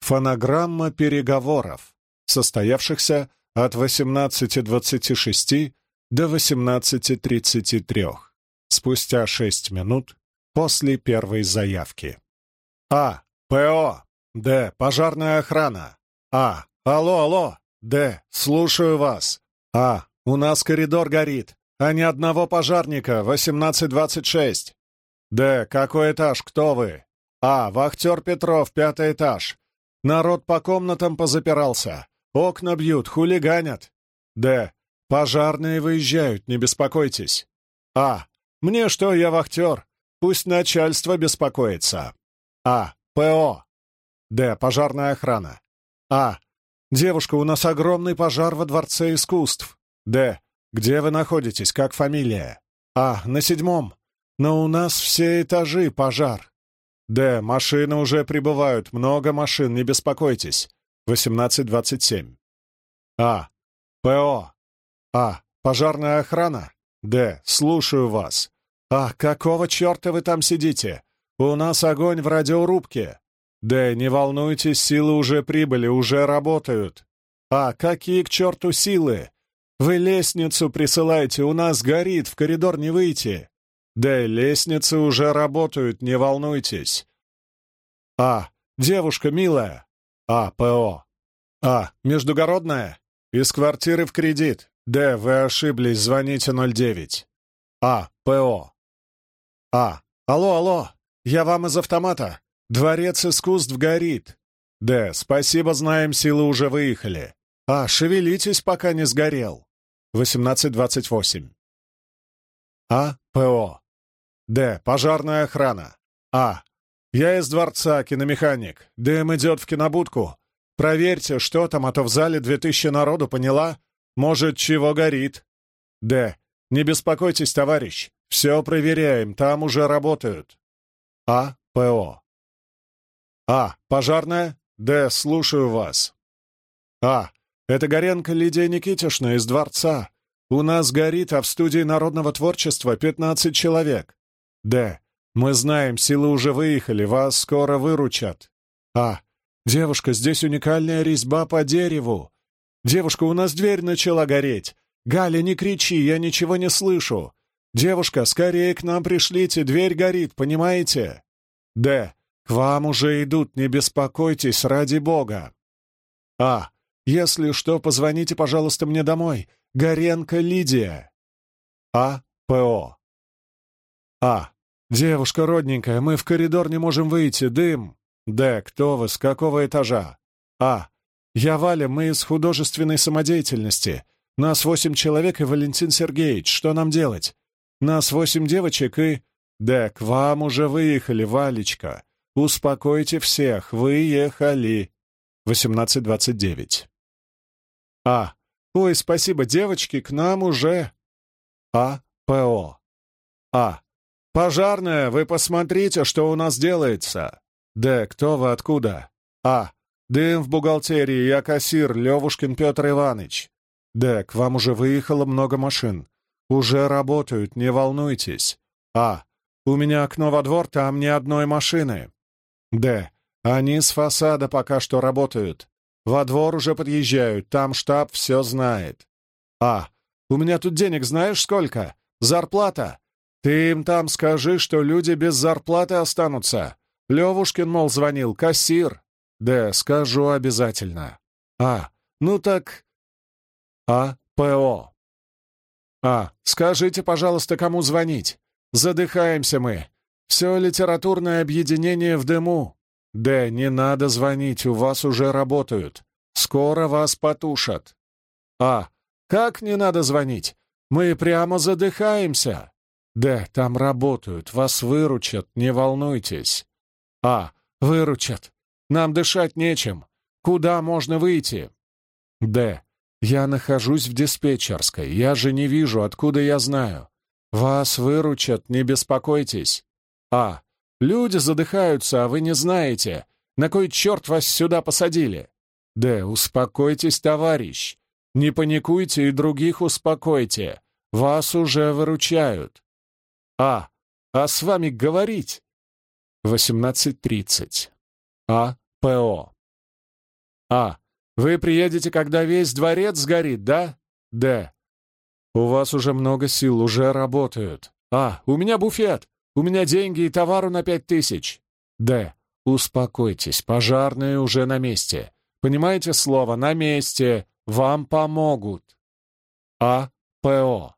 Фонограмма переговоров, состоявшихся от 18.26 до 18.33, спустя 6 минут после первой заявки. А. ПО. Д. Пожарная охрана. А. Алло, алло. Д. Слушаю вас. А. У нас коридор горит, а ни одного пожарника. 1826. Д. Какой этаж? Кто вы? А. Вахтер Петров, пятый этаж. Народ по комнатам позапирался. Окна бьют, хулиганят. Д. Пожарные выезжают, не беспокойтесь. А. Мне что, я вахтер. Пусть начальство беспокоится. А. ПО. Д. Пожарная охрана. А. Девушка, у нас огромный пожар во Дворце искусств. Д. Где вы находитесь? Как фамилия? А. На седьмом. Но у нас все этажи пожар. Д. Машины уже прибывают. Много машин, не беспокойтесь. 18.27. А. ПО. А. Пожарная охрана. Д. Слушаю вас. А. Какого черта вы там сидите? У нас огонь в радиорубке. Д. Не волнуйтесь, силы уже прибыли, уже работают. А. Какие к черту силы? Вы лестницу присылайте, у нас горит, в коридор не выйти. Д. Лестницы уже работают, не волнуйтесь. А. Девушка милая. А. ПО. А. Междугородная? Из квартиры в кредит. Д. Вы ошиблись, звоните 09. А. ПО. А. Алло, алло. Я вам из автомата. Дворец искусств горит. Д. Спасибо, знаем, силы уже выехали. А. Шевелитесь, пока не сгорел. 18.28. А. ПО. Д. Пожарная охрана. А. Я из дворца, киномеханик. Дым идет в кинобудку. Проверьте, что там, а то в зале две тысячи народу, поняла? Может, чего горит? Д. Не беспокойтесь, товарищ. Все проверяем, там уже работают. А. ПО. А. Пожарная? Д. Слушаю вас. А. Это Горенко Лидия Никитишна из дворца. У нас горит, а в студии народного творчества пятнадцать человек. Д. Мы знаем, силы уже выехали, вас скоро выручат. А. «Девушка, здесь уникальная резьба по дереву! Девушка, у нас дверь начала гореть! Галя, не кричи, я ничего не слышу! Девушка, скорее к нам пришлите, дверь горит, понимаете?» «Д. К вам уже идут, не беспокойтесь, ради бога!» «А. Если что, позвоните, пожалуйста, мне домой. Горенко Лидия!» «А. ПО. А. Девушка родненькая, мы в коридор не можем выйти, дым!» Д. Кто вы? С какого этажа? А. Я Валя, мы из художественной самодеятельности. Нас восемь человек и Валентин Сергеевич. Что нам делать? Нас восемь девочек и... Д. К вам уже выехали, Валечка. Успокойте всех. Выехали. 18.29. А. Ой, спасибо, девочки, к нам уже... А. ПО. А. Пожарная, вы посмотрите, что у нас делается. Д. Кто вы откуда? А. Дым в бухгалтерии, я кассир, Левушкин Петр Иванович. Д. К вам уже выехало много машин. Уже работают, не волнуйтесь. А. У меня окно во двор, там ни одной машины. Д. Они с фасада пока что работают. Во двор уже подъезжают, там штаб все знает. А. У меня тут денег знаешь сколько? Зарплата. Ты им там скажи, что люди без зарплаты останутся. Левушкин, мол, звонил, кассир. Да, скажу обязательно. А, ну так... А, ПО. А, скажите, пожалуйста, кому звонить? Задыхаемся мы. Все литературное объединение в дыму. Да, не надо звонить, у вас уже работают. Скоро вас потушат. А, как не надо звонить? Мы прямо задыхаемся. Да, там работают, вас выручат, не волнуйтесь. А. Выручат. Нам дышать нечем. Куда можно выйти? Д. Я нахожусь в диспетчерской. Я же не вижу, откуда я знаю. Вас выручат, не беспокойтесь. А. Люди задыхаются, а вы не знаете. На кой черт вас сюда посадили? Д. Успокойтесь, товарищ. Не паникуйте и других успокойте. Вас уже выручают. А. А с вами говорить 18.30. А. ПО. А. Вы приедете, когда весь дворец сгорит, да? Д. У вас уже много сил, уже работают. А. У меня буфет. У меня деньги и товару на пять тысяч. Д. Успокойтесь, пожарные уже на месте. Понимаете слово «на месте»? Вам помогут. А. ПО.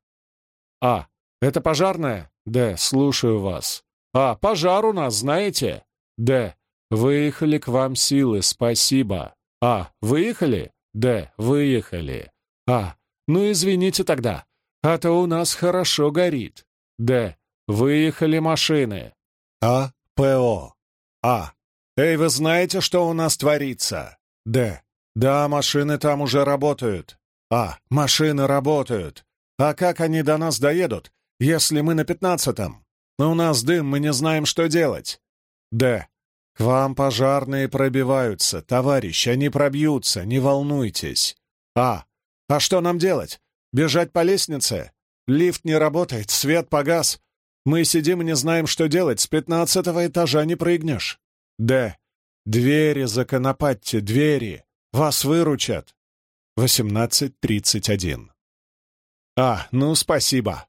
А. Это пожарная? Д. Слушаю вас. А. Пожар у нас, знаете? Д. Выехали к вам силы, спасибо. А. Выехали? Д. Выехали. А. Ну, извините тогда. А то у нас хорошо горит. Д. Выехали машины. А. ПО. А. Эй, вы знаете, что у нас творится? Д. Да, машины там уже работают. А. Машины работают. А как они до нас доедут, если мы на пятнадцатом? У нас дым, мы не знаем, что делать. Д. К вам пожарные пробиваются, товарищ, они пробьются, не волнуйтесь. А. А что нам делать? Бежать по лестнице? Лифт не работает, свет погас. Мы сидим и не знаем, что делать, с пятнадцатого этажа не прыгнешь. Д. Двери законопатьте, двери. Вас выручат. 18.31. А. Ну, спасибо.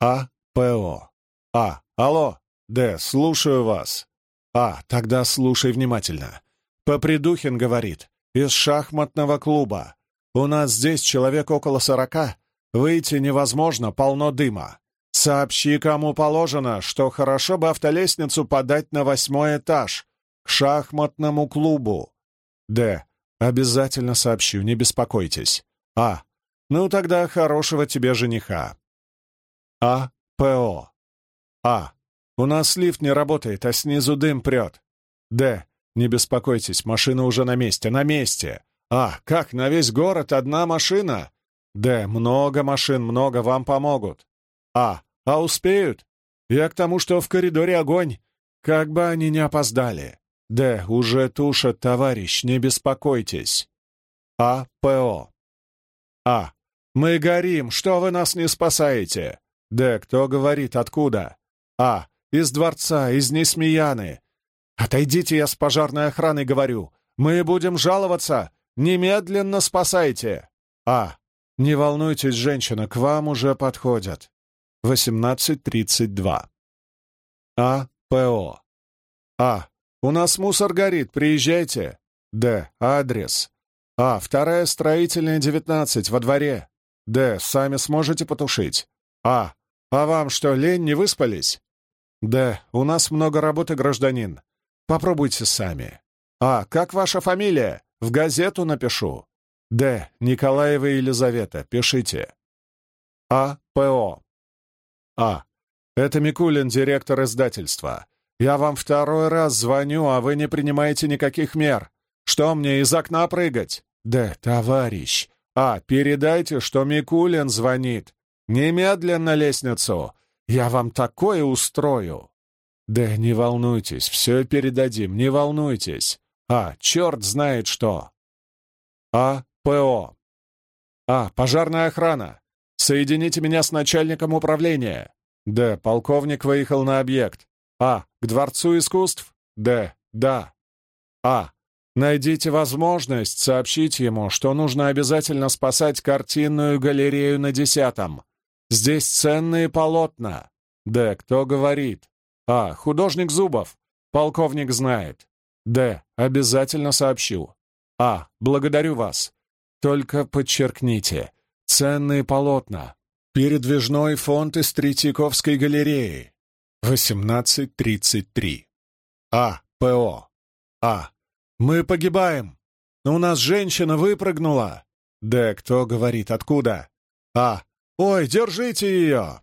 А. ПО. А. Алло. Д. Слушаю вас. А. Тогда слушай внимательно. Попридухин говорит. Из шахматного клуба. У нас здесь человек около сорока. Выйти невозможно, полно дыма. Сообщи, кому положено, что хорошо бы автолестницу подать на восьмой этаж, к шахматному клубу. Д. Обязательно сообщу, не беспокойтесь. А. Ну тогда хорошего тебе жениха. А. ПО. А. У нас лифт не работает, а снизу дым прет. Д. Не беспокойтесь, машина уже на месте, на месте. А. Как, на весь город одна машина? Д. Много машин, много вам помогут. А. А успеют? Я к тому, что в коридоре огонь. Как бы они не опоздали. Д. Уже тушат, товарищ, не беспокойтесь. А. ПО. А. Мы горим, что вы нас не спасаете? Д. Кто говорит, откуда? А. Из дворца, из Несмеяны. Отойдите, я с пожарной охраной говорю. Мы будем жаловаться. Немедленно спасайте. А. Не волнуйтесь, женщина, к вам уже подходят. 18.32. А. ПО. А. У нас мусор горит, приезжайте. Д. Адрес. А. Вторая строительная, 19, во дворе. Д. Сами сможете потушить. А. А вам что, лень, не выспались? Д. У нас много работы, гражданин. Попробуйте сами. А. Как ваша фамилия? В газету напишу. Д. Николаева Елизавета. Пишите. А. ПО. А. Это Микулин, директор издательства. Я вам второй раз звоню, а вы не принимаете никаких мер. Что мне, из окна прыгать? Д. Товарищ. А. Передайте, что Микулин звонит. Немедленно лестницу. Я вам такое устрою. Да не волнуйтесь, все передадим, не волнуйтесь. А, черт знает что. А. ПО. А. Пожарная охрана. Соедините меня с начальником управления. Д. Полковник выехал на объект. А. К Дворцу искусств? Д. Да. А. Найдите возможность сообщить ему, что нужно обязательно спасать картинную галерею на десятом. Здесь ценные полотна. Д. Кто говорит? А. Художник Зубов. Полковник знает. Д. Обязательно сообщу. А. Благодарю вас. Только подчеркните. Ценные полотна. Передвижной фонд из Третьяковской галереи. 18.33. А. ПО. А. Мы погибаем. У нас женщина выпрыгнула. Д. Кто говорит, откуда? А. Ой, держите ее.